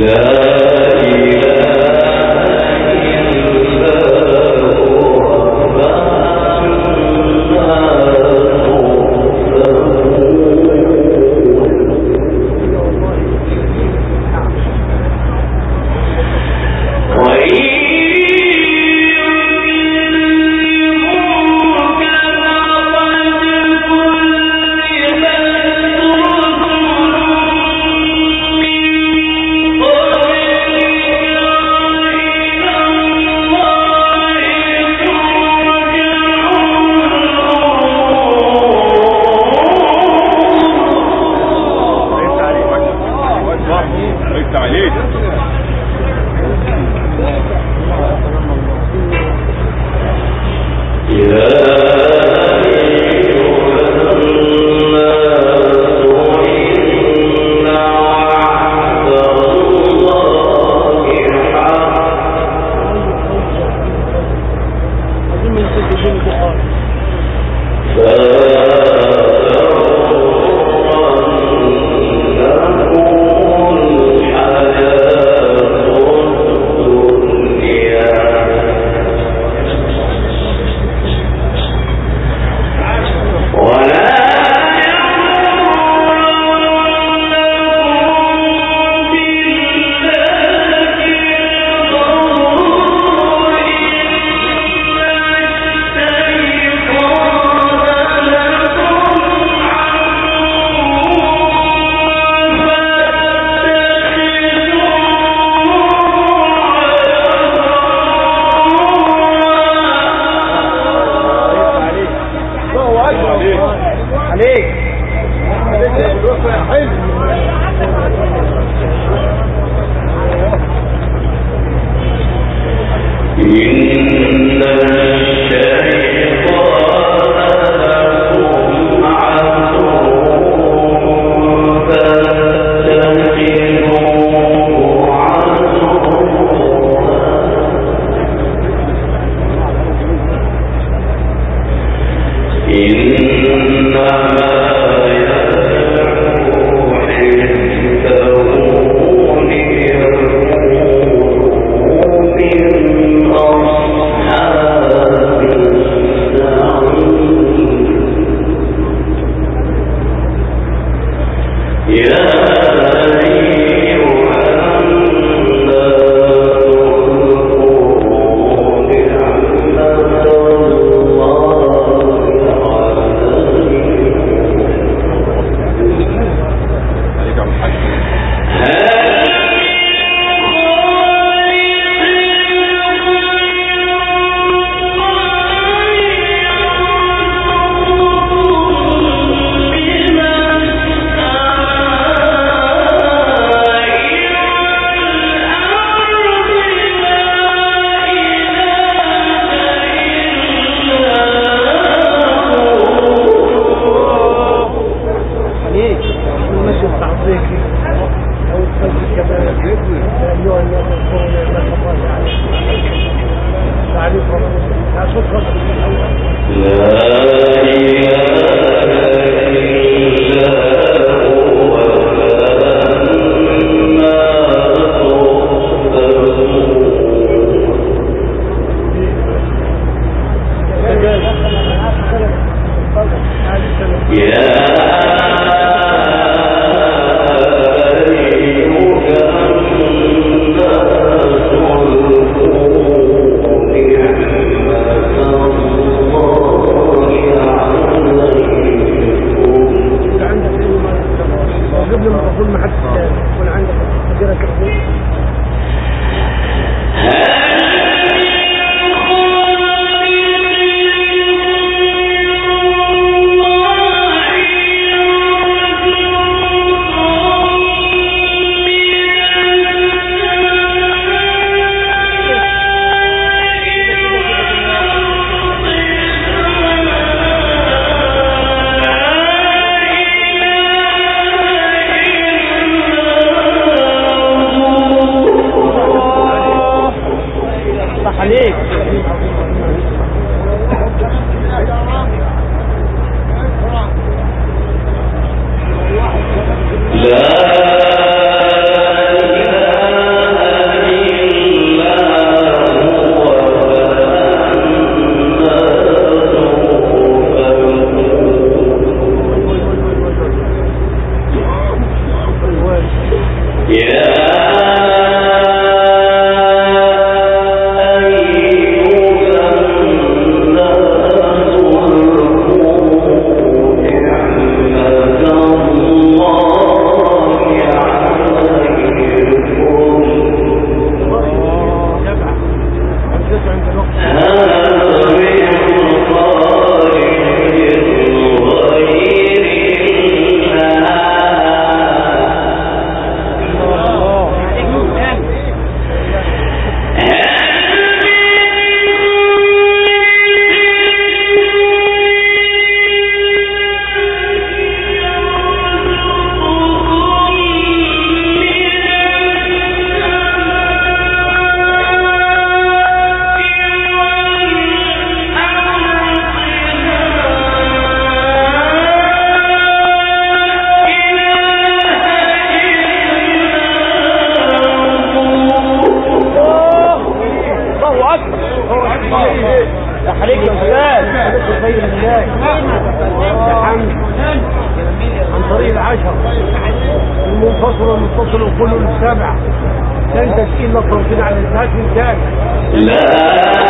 لا عن طريق العشر. المنفصل والمتصل الكل السبع تنتج إلا التوصيل على الذات من لا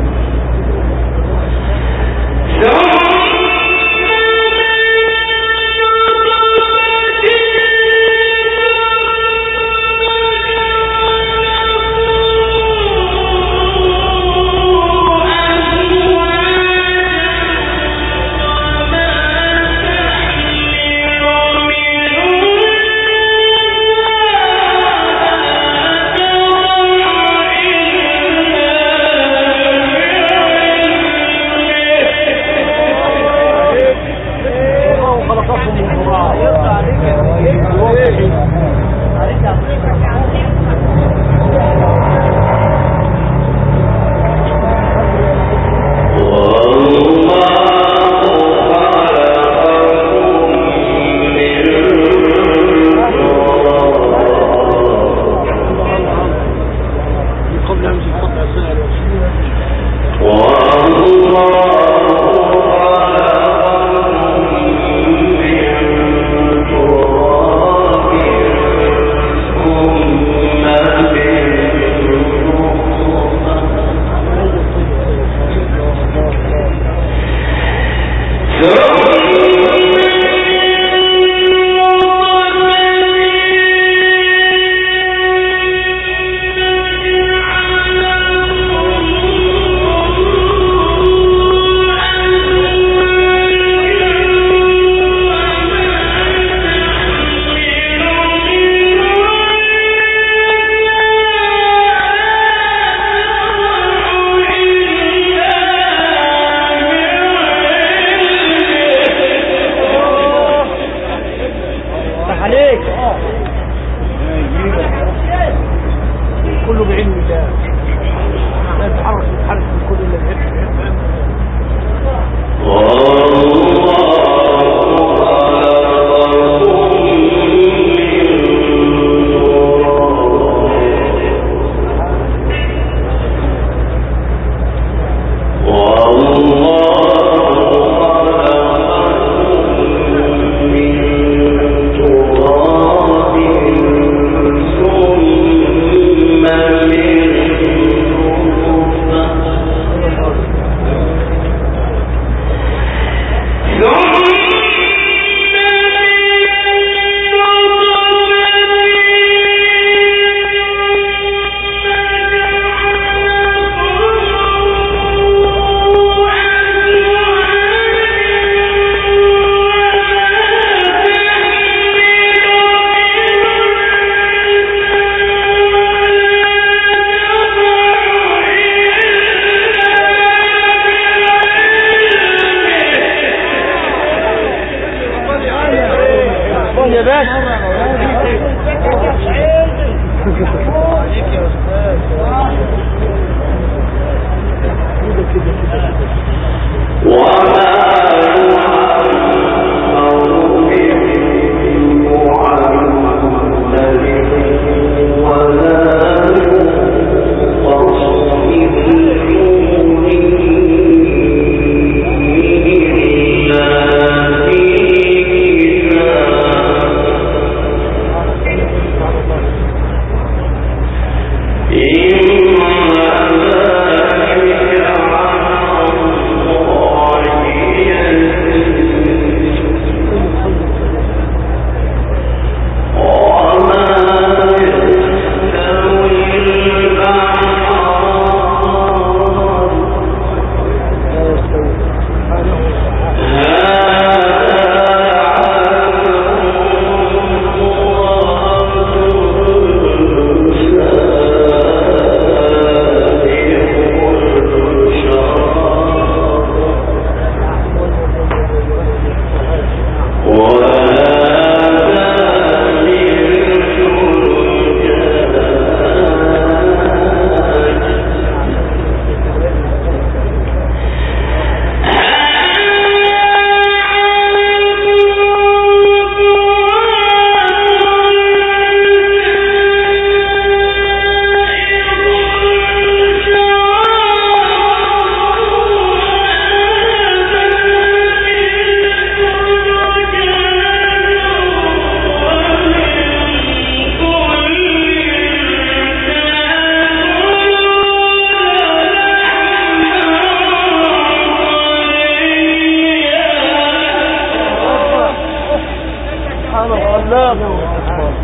Thank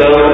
you.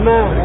Amen.